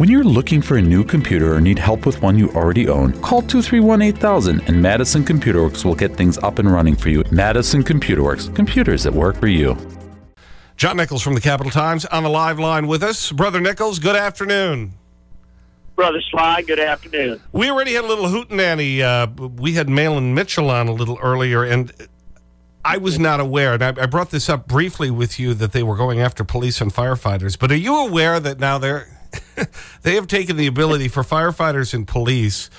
When you're looking for a new computer or need help with one you already own, call 231 8000 and Madison Computer Works will get things up and running for you. Madison Computer Works, computers that work for you. John Nichols from the Capital Times on the live line with us. Brother Nichols, good afternoon. Brother Sly, good afternoon. We already had a little hootenanny. Uh, we had Mahlon Mitchell on a little earlier, and I was not aware, and I, I brought this up briefly with you that they were going after police and firefighters. But are you aware that now they're they have taken the ability for firefighters and police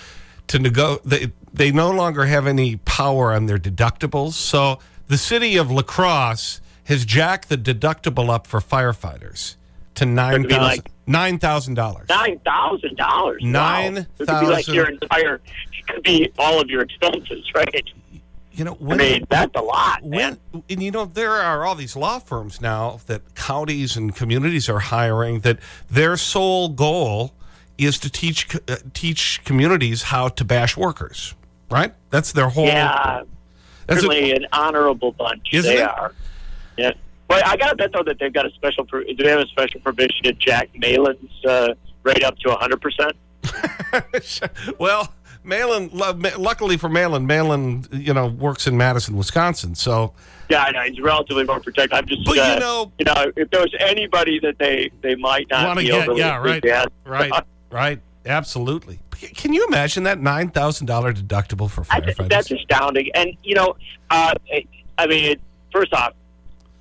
to nego they, they no longer have any power on their deductibles. So the city of La Crosse has jacked the deductible up for firefighters to nine thousand like nine thousand dollars. Nine thousand dollars. Nine It could be like your entire. It could be all of your expenses, right? You know, I mean, that's a lot, man. when, and you know, there are all these law firms now that counties and communities are hiring that their sole goal is to teach, uh, teach communities how to bash workers, right? That's their whole. Yeah, That's certainly an honorable bunch. They it? are. Yeah. But I got to bet though that they've got a special. Do they have a special provision to Jack Mahlon's uh, rate up to hundred percent? well, Mahlon, luckily for Mahlon, Mahlon, you know, works in Madison, Wisconsin. So, Yeah, I know he's relatively more protected. I'm just, But, you uh, know- you know, if there was anybody that they they might not want to be get, overly yeah, right, right, right. Absolutely. Can you imagine that $9,000 deductible for I think firefighters? that's astounding. And you know, uh, I mean, it, first off,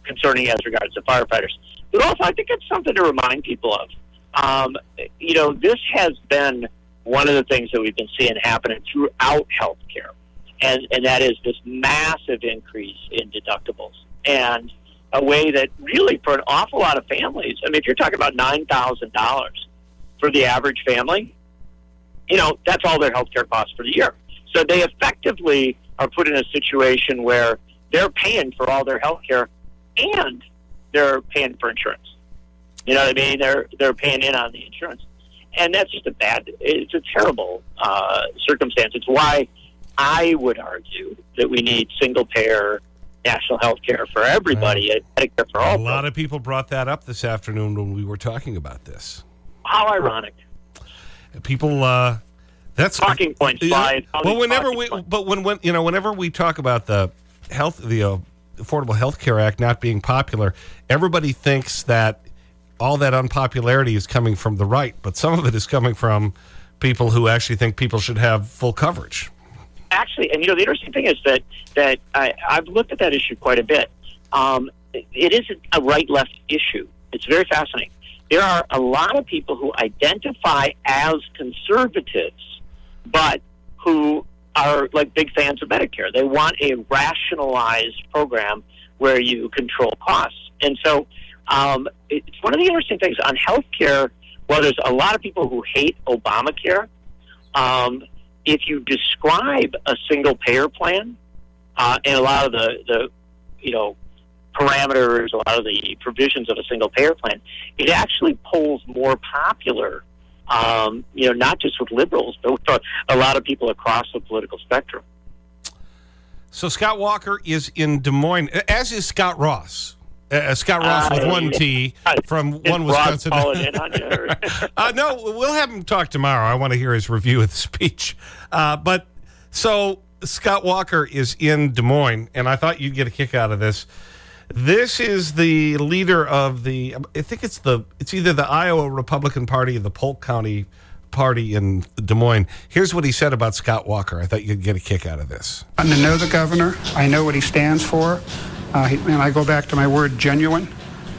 concerning as regards to firefighters, but also I think it's something to remind people of. Um, you know, this has been one of the things that we've been seeing happening throughout healthcare, and and that is this massive increase in deductibles and a way that really for an awful lot of families. I mean, if you're talking about nine thousand dollars for the average family, you know, that's all their health care costs for the year. So they effectively are put in a situation where they're paying for all their health care and they're paying for insurance. You know what I mean? They're they're paying in on the insurance. And that's just a bad it's a terrible uh, circumstance. It's why I would argue that we need single payer national health care for everybody, and Medicare for all. A lot of people brought that up this afternoon when we were talking about this. How ironic. People, uh, that's Talking points, Yeah. Well, whenever we, points. but when, when, you know, whenever we talk about the health, the uh, Affordable Health Care Act not being popular, everybody thinks that all that unpopularity is coming from the right, but some of it is coming from people who actually think people should have full coverage. actually, and you know, the interesting thing is that that I, I've looked at that issue quite a bit. Um, it- isn't a right-left issue. It's very fascinating. There are a lot of people who identify as conservatives, but who are like big fans of Medicare. They want a rationalized program where you control costs, and so um, it's one of the interesting things on healthcare. Well, there's a lot of people who hate Obamacare. Um, if you describe a single payer plan uh, and a lot of the, the you know parameters, a lot of the provisions of a single payer plan, it actually polls more popular. Um, you know, not just with liberals, but with a lot of people across the political spectrum. So Scott Walker is in Des Moines, as is Scott Ross. Uh, Scott Ross with Uh, one T from Is one Wisconsin. calling on you, uh, no, we'll have him talk tomorrow. I want to hear his review of the speech. Uh, but so Scott Walker is in Des Moines, and I thought you'd get a kick out of this. This is the leader of the, I think it's the, it's either the Iowa Republican Party or the Polk County Party in Des Moines. Here's what he said about Scott Walker. I thought you'd get a kick out of this. I know the governor. I know what he stands for. Uh, and I go back to my word genuine.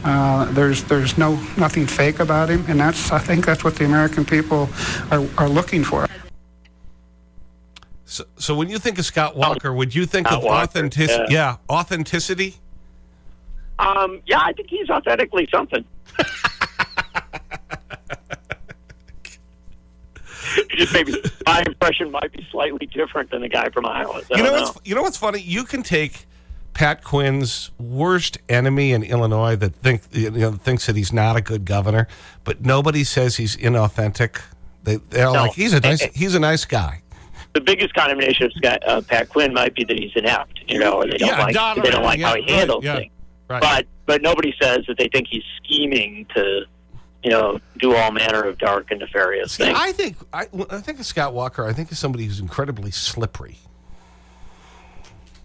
Uh, there's there's no nothing fake about him, and that's I think that's what the American people are, are looking for. So, so when you think of Scott Walker, would you think Scott of Walker, authenticity? yeah. yeah, authenticity. um, yeah, I think he's authentically something. just maybe my impression might be slightly different than the guy from Iowa. I You know, don't what's, you know what's funny? You can take Pat Quinn's worst enemy in Illinois that think, you know, thinks that he's not a good governor, but nobody says he's inauthentic. They, they're No. like, he's a, nice, Eh, eh. he's a nice guy. the biggest condemnation of Scott, uh, Pat Quinn might be that he's inept, you know, or they don't Yeah, like they don't like yeah, how he right, handles yeah, things. right. But but nobody says that they think he's scheming to you know, do all manner of dark and nefarious things. I think, I, I think of Scott Walker, I think of somebody who's incredibly slippery.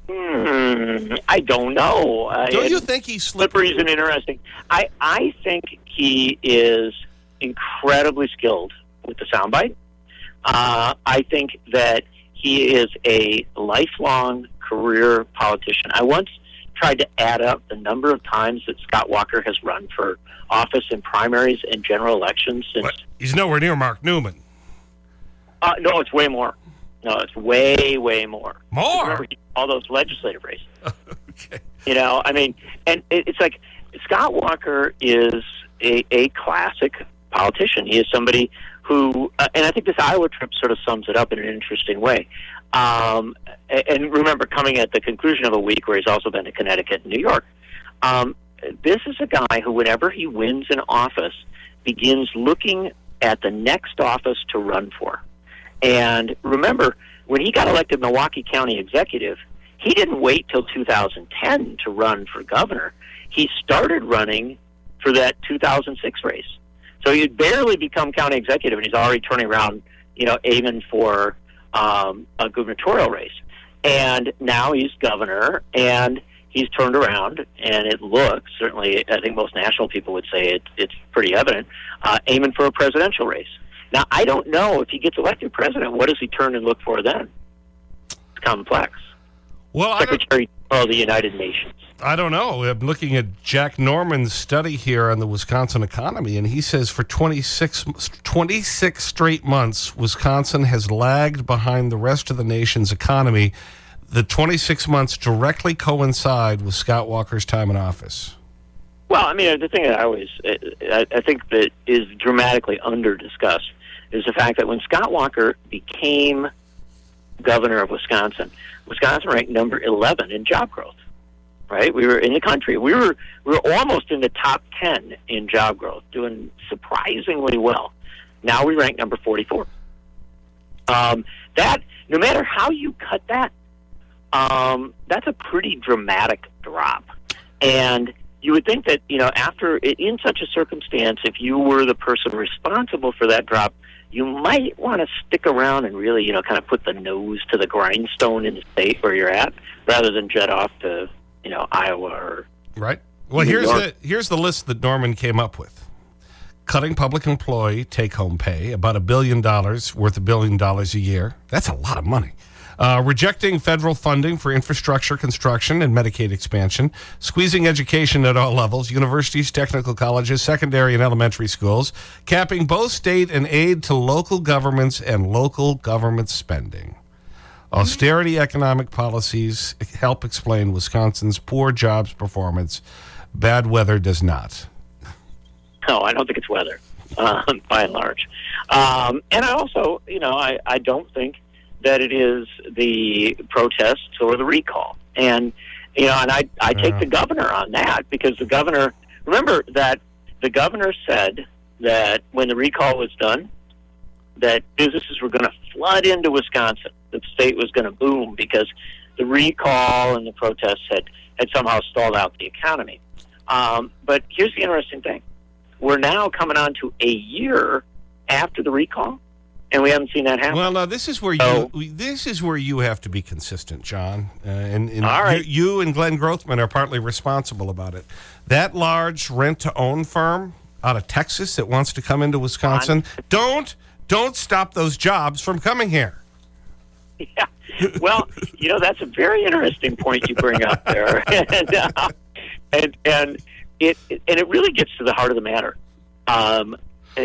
Hmm, I don't know. Don't you think he's slippery? Slippery is an interesting. I I think he is incredibly skilled with the soundbite. Uh, I think that he is a lifelong career politician. I once tried to add up the number of times that Scott Walker has run for office in primaries and general elections since. But he's nowhere near Mark Neumann. Uh, no, it's way more. No, it's way, way more. More? all those legislative races. okay. You know, I mean, and it's like Scott Walker is a, a classic politician. He is somebody who, uh, and I think this Iowa trip sort of sums it up in an interesting way. Um, and remember, coming at the conclusion of a week where he's also been to Connecticut and New York, um, this is a guy who, whenever he wins an office, begins looking at the next office to run for. And remember, when he got elected Milwaukee County executive, he didn't wait till 2010 to run for governor. He started running for that 2006 race. So he'd barely become county executive, and he's already turning around, you know, aiming for um, a gubernatorial race. And now he's governor, and he's turned around, and it looks certainly. I think most national people would say it, it's pretty evident, uh, aiming for a presidential race. Now, I don't know if he gets elected president. What does he turn and look for then? It's complex. Well, Secretary of the United Nations. I don't know. I'm looking at Jack Norman's study here on the Wisconsin economy, and he says for 26, 26 straight months, Wisconsin has lagged behind the rest of the nation's economy. The 26 months directly coincide with Scott Walker's time in office. Well, I mean, the thing that I always, I, I think that is dramatically under discussed is the fact that when Scott Walker became governor of Wisconsin, Wisconsin ranked number 11 in job growth. Right, we were in the country. We were we were almost in the top 10 in job growth, doing surprisingly well. Now we rank number 44. Um, that no matter how you cut that, um, that's a pretty dramatic drop. And you would think that you know after in such a circumstance, if you were the person responsible for that drop, you might want to stick around and really, you know, kind of put the nose to the grindstone in the state where you're at, rather than jet off to, you know, Iowa or right. Well, New here's York. the here's the list that Norman came up with: cutting public employee take-home pay, about a billion dollars worth a billion dollars a year. That's a lot of money. Uh, rejecting federal funding for infrastructure construction and Medicaid expansion, squeezing education at all levels, universities, technical colleges, secondary and elementary schools, capping both state and aid to local governments and local government spending. Austerity economic policies help explain Wisconsin's poor jobs performance. Bad weather does not. No, I don't think it's weather, by and large. Um, and I also, you know, I, I don't think that it is the protests or the recall. And you know, and I I take yeah. the governor on that because the governor remember that the governor said that when the recall was done, that businesses were going to flood into Wisconsin. That the state was going to boom because the recall and the protests had had somehow stalled out the economy. Um, but here's the interesting thing: we're now coming on to a year after the recall, and we haven't seen that happen. Well, now this is where you this is where you have to be consistent, John. Uh, and, and All right. you, you, and Glenn Grothman are partly responsible about it. That large rent-to-own firm out of Texas that wants to come into Wisconsin, don't don't stop those jobs from coming here. Yeah. Well, you know that's a very interesting point you bring up there, and, uh, and and it and it really gets to the heart of the matter. Um,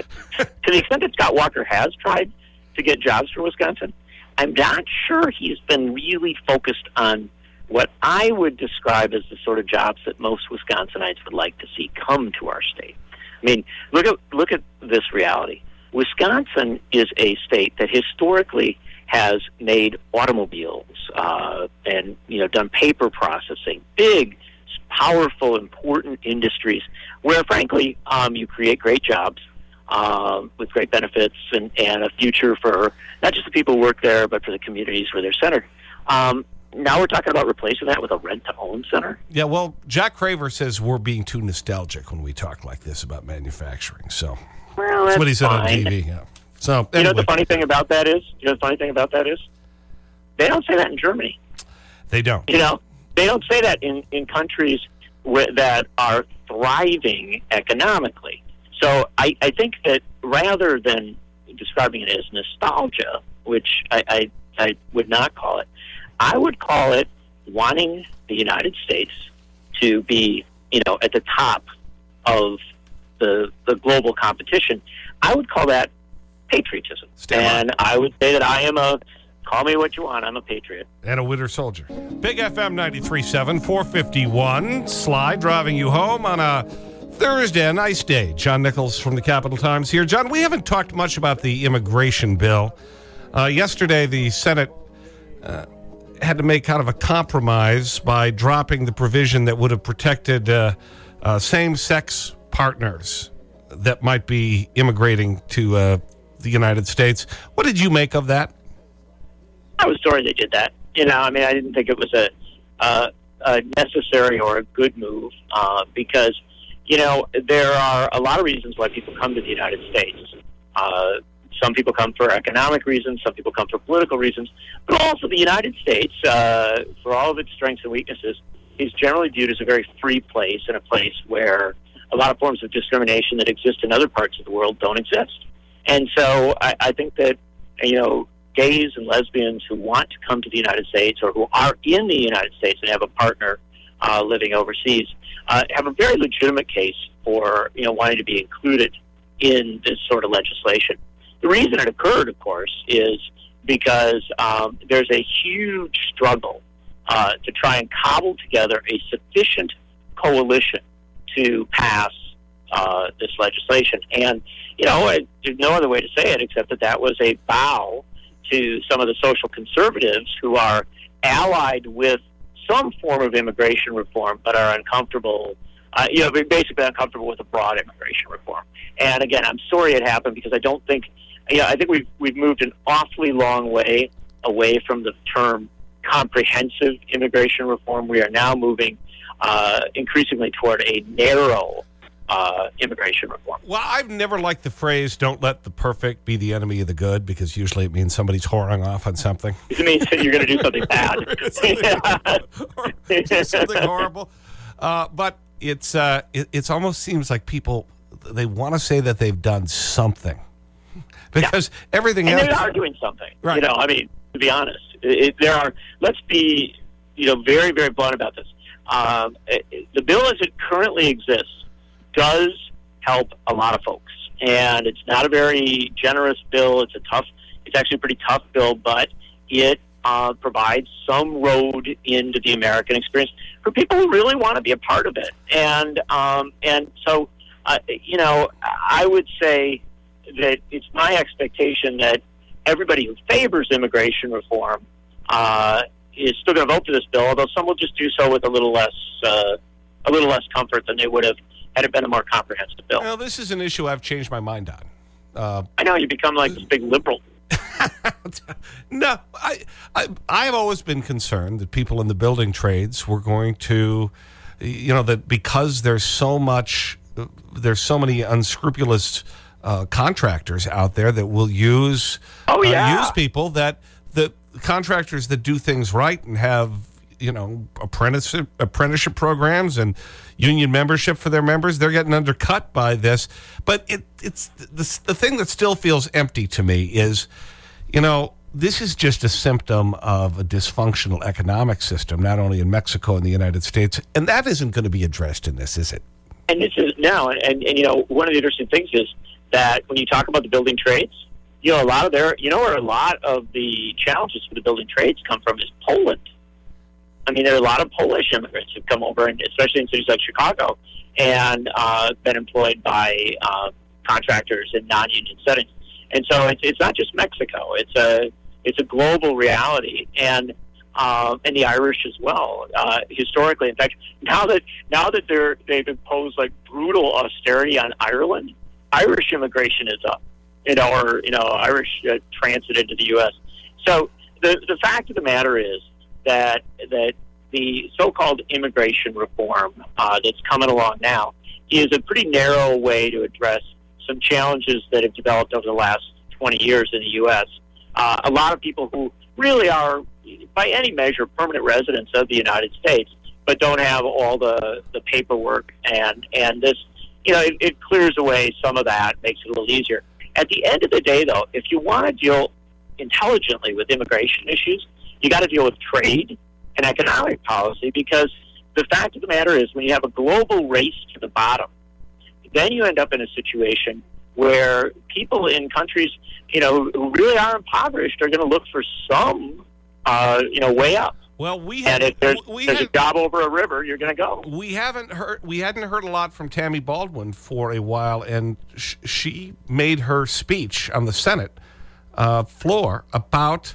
to the extent that Scott Walker has tried to get jobs for Wisconsin, I'm not sure he's been really focused on what I would describe as the sort of jobs that most Wisconsinites would like to see come to our state. I mean, look at look at this reality. Wisconsin is a state that historically has made automobiles uh, and you know done paper processing, big, powerful, important industries where, frankly, um, you create great jobs um, with great benefits and, and a future for not just the people who work there, but for the communities where they're centered. Um, now we're talking about replacing that with a rent to own center. Yeah, well, Jack Craver says we're being too nostalgic when we talk like this about manufacturing. So Well, that's what he said on. TV. Yeah. So, You know anyway, the funny thing about that is, you know the funny thing about that is, they don't say that in Germany. they don't. You know, they don't say that in in countries where, that are thriving economically. So I, I think that rather than describing it as nostalgia, which I, I I would not call it, I would call it wanting the United States to be, you know, at the top of the the global competition. I would call that patriotism, Stand and I would say that I am a call me what you want. I'm a patriot. and a winter soldier. Big FM 93.7, 451. Sly driving you home on a Thursday, a nice day. John Nichols from the Capital Times here. John, we haven't talked much about the immigration bill. Uh, yesterday, the Senate uh, had to make kind of a compromise by dropping the provision that would have protected uh, uh, same-sex partners that might be immigrating to the United States. What did you make of that? I was sorry they did that. You know, I mean, I didn't think it was a, a necessary or a good move because, you know, there are a lot of reasons why people come to the United States. Uh, some people come for economic reasons, some people come for political reasons, but also the United States, uh, for all of its strengths and weaknesses, is generally viewed as a very free place and a place where a lot of forms of discrimination that exist in other parts of the world don't exist. And so I, I think that, you know, gays and lesbians who want to come to the United States or who are in the United States and have a partner uh, living overseas uh, have a very legitimate case for you know wanting to be included in this sort of legislation. The reason it occurred, of course, is because um, there's a huge struggle uh, to try and cobble together a sufficient coalition to pass uh, this legislation. And you know, it, there's no other way to say it except that that was a bow to some of the social conservatives who are allied with some form of immigration reform, but are uncomfortable. Uh, you know, basically uncomfortable with a broad immigration reform. And again, I'm sorry it happened because I don't think, you know, I think we've we've moved an awfully long way away from the term comprehensive immigration reform. We are now moving uh, increasingly toward a narrow uh, immigration reform. Well, I've never liked the phrase, don't let the perfect be the enemy of the good, because usually it means somebody's whoring off on something. It means that you're going to do something bad. or do something horrible. Uh, but it's, uh, it it's almost seems like people, they want to say that they've done something. Because everything and else. they are doing something. Right. You know, I mean, to be honest, it, there are. Let's be, you know, very very blunt about this. Um, it- the bill as it currently exists does help a lot of folks, and it's not a very generous bill. It's a tough. It's actually a pretty tough bill, but it uh, provides some road into the American experience for people who really want to be a part of it. And um, and so, uh, you know, I would say that it's my expectation that everybody who favors immigration reform uh, is still going to vote for this bill, although some will just do so with a little less uh, a little less comfort than they would have had it been a more comprehensive bill. Well, this is an issue I've changed my mind on. Uh, I know you become like this big liberal. no, I, I, I've always been concerned that people in the building trades were going to, you know, that because there's so much, there's so many unscrupulous uh, contractors out there that will use, Oh, uh, yeah. use people that, the contractors that do things right and have, you know, apprenticeship, apprenticeship programs and union membership for their members, they're getting undercut by this. But it, it's the, the thing that still feels empty to me is, you know, this is just a symptom of a dysfunctional economic system, not only in Mexico and the United States. And that isn't going to be addressed in this, is it? And this is now, and, and, you know, one of the interesting things is that when you talk about the building trades, you know, a lot of their, you know, where a lot of the challenges for the building trades come from is Poland. I mean, there are a lot of Polish immigrants who've come over, and especially in cities like Chicago, and uh, been employed by uh, contractors in non-union settings. And so it's, it's not just Mexico; it's a it's a global reality, and um, and the Irish as well. Uh, historically, in fact, now that now that they're they've imposed like brutal austerity on Ireland, Irish immigration is up. You know, or you know, Irish uh, transit into the U.S. So the the fact of the matter is that that the so-called immigration reform uh, that's coming along now is a pretty narrow way to address some challenges that have developed over the last 20 years in the U.S. Uh, a lot of people who really are, by any measure, permanent residents of the United States, but don't have all the, the paperwork and and this, you know, it, it clears away some of that, makes it a little easier. At the end of the day, though, if you want to deal intelligently with immigration issues, you got to deal with trade and economic policy because the fact of the matter is when you have a global race to the bottom, then you end up in a situation where people in countries, you know, who really are impoverished are going to look for some, uh, you know, way up. Well, we And have, if there's, we there's have, a job over a river, you're going to go. we haven't heard we hadn't heard a lot from Tammy Baldwin for a while, and sh she made her speech on the Senate uh, floor about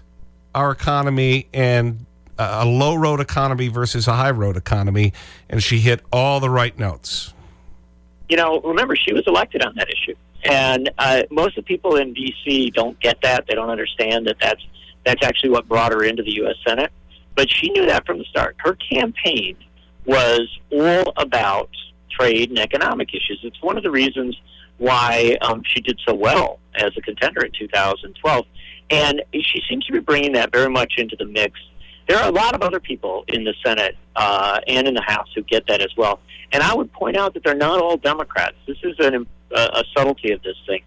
our economy and a low road economy versus a high road economy, and she hit all the right notes. you know, remember she was elected on that issue, and uh, most of the people in D.C. don't get that. They don't understand that that's that's actually what brought her into the U.S. Senate. But she knew that from the start. Her campaign was all about trade and economic issues. It's one of the reasons why um, she did so well as a contender in 2012, and she seems to be bringing that very much into the mix. There are a lot of other people in the Senate uh, and in the House who get that as well. And I would point out that they're not all Democrats. This is an, a, a subtlety of this thing.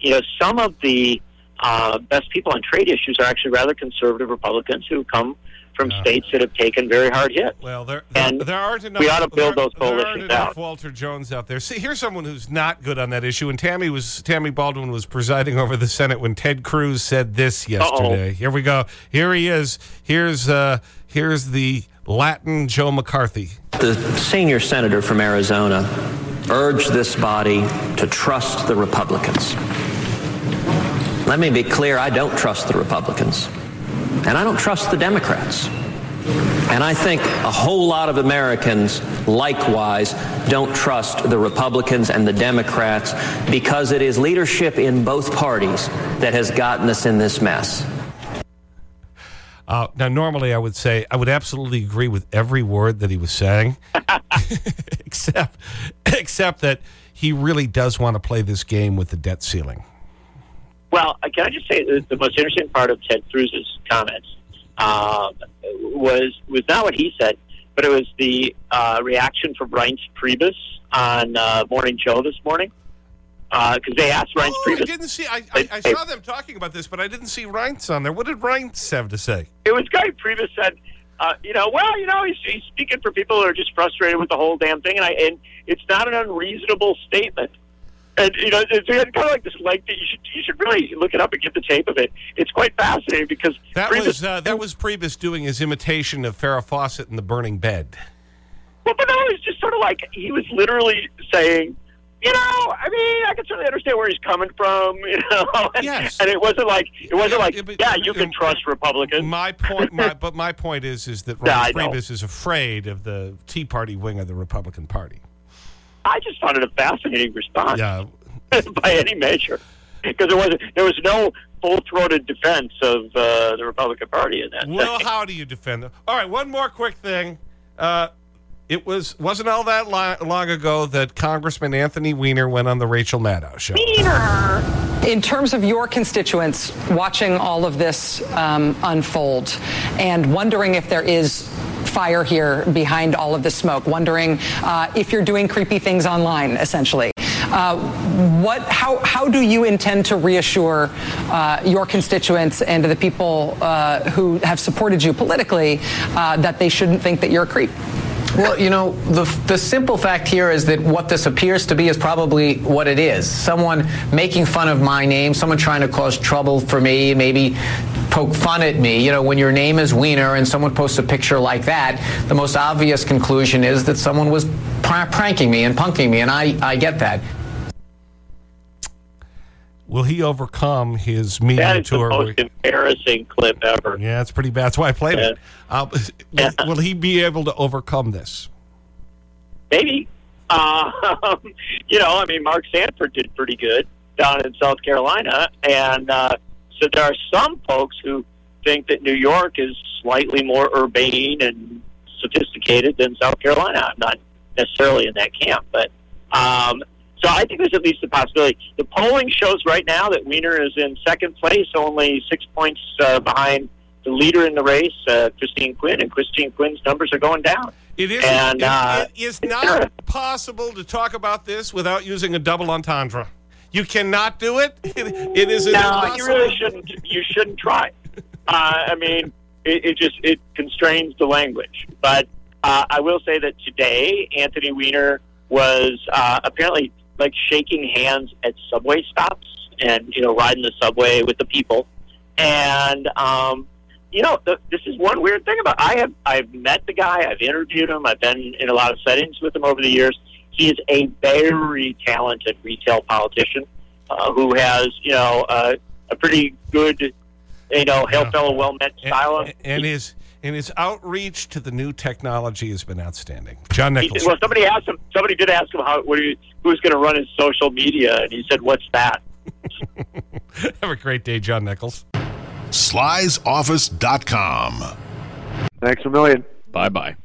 You know, some of the uh, best people on trade issues are actually rather conservative Republicans who come from Yeah. states that have taken very hard hits. Well, there, there, And there aren't enough. we ought to build there, those there aren't coalitions enough out. Walter Jones out there. See, here's someone who's not good on that issue. And Tammy was Tammy Baldwin was presiding over the Senate when Ted Cruz said this yesterday. Here we go. Here he is. Here's uh, here's the Latin Joe McCarthy. The senior senator from Arizona urged this body to trust the Republicans. Let me be clear I don't trust the Republicans, and I don't trust the Democrats. And I think a whole lot of Americans likewise don't trust the Republicans and the Democrats because it is leadership in both parties that has gotten us in this mess. Uh, now, normally I would say I would absolutely agree with every word that he was saying, except, except that he really does want to play this game with the debt ceiling. Well, uh, can I just say the most interesting part of Ted Cruz's comments um, was was not what he said, but it was the uh, reaction from Reince Priebus on uh, Morning Joe this morning. Because they asked Reince Oh, I didn't see. I, I, I saw them talking about this, but I didn't see Reince on there. What did Reince have to say? it was guy Priebus said, uh, you know, well, you know, he's, he's speaking for people who are just frustrated with the whole damn thing, and I and it's not an unreasonable statement. And you know, it's kind of like this lengthy. You should you should really look it up and get the tape of it. It's quite fascinating because That Priebus- was uh, that was Priebus doing his imitation of Farrah Fawcett in the burning bed. Well, but no, it was just sort of like he was literally saying, you know, I mean, I can certainly understand where he's coming from, you know. And, Yes. and it wasn't like it wasn't like, Yeah, but- yeah, you can um, trust Republicans. My point, my, but my point is, is that Yeah, I know. Priebus is afraid of the Tea Party wing of the Republican Party. I just found it a fascinating response Yeah, by any measure, because there was there was no full throated defense of uh, the Republican Party in that. Well, how do you defend them? All right, one more quick thing. Uh, it was, wasn't all that li long ago that Congressman Anthony Weiner went on the Rachel Maddow show. Weiner! In terms of your constituents watching all of this um, unfold and wondering if there is fire here behind all of the smoke, wondering uh, if you're doing creepy things online, essentially. Uh, what, how, how do you intend to reassure uh, your constituents and the people uh, who have supported you politically uh, that they shouldn't think that you're a creep? Well, you know, the, the simple fact here is that what this appears to be is probably what it is. Someone making fun of my name, someone trying to cause trouble for me, maybe poke fun at me. You know, when your name is Weiner and someone posts a picture like that, the most obvious conclusion is that someone was pr- pranking me and punking me, and I, I get that. Will he overcome his media that is the most embarrassing clip ever. yeah, it's pretty bad. That's why I played it. Uh, will, Yeah. will he be able to overcome this? Maybe. Um, you know, I mean, Mark Sanford did pretty good down in South Carolina, and uh, so there are some folks who think that New York is slightly more urbane and sophisticated than South Carolina. I'm not necessarily in that camp, but um, so I think there's at least a possibility. The polling shows right now that Weiner is in second place, only six points uh, behind the leader in the race, uh, Christine Quinn, and Christine Quinn's numbers are going down. It is, And, it- uh, it is not possible to talk about this without using a double entendre. You cannot do it. It, it is No, impossible. you really shouldn't. You shouldn't try. Uh, I mean, it, it just it constrains the language. But uh, I will say that today, Anthony Weiner was uh, apparently like shaking hands at subway stops and you know riding the subway with the people. And um, you know, the, this is one weird thing about. I have I've met the guy. I've interviewed him. I've been in a lot of settings with him over the years. He is a very talented retail politician uh, who has you know uh, a pretty good you know hail Yeah. fellow well met style. and, and his and his outreach to the new technology has been outstanding. John He- Nichols. well, somebody asked him. Somebody did ask him how what you, who's going to run his social media, and he said, "What's that?" Have a great day, John Nichols. slysoffice.com. Thanks a million. Bye bye.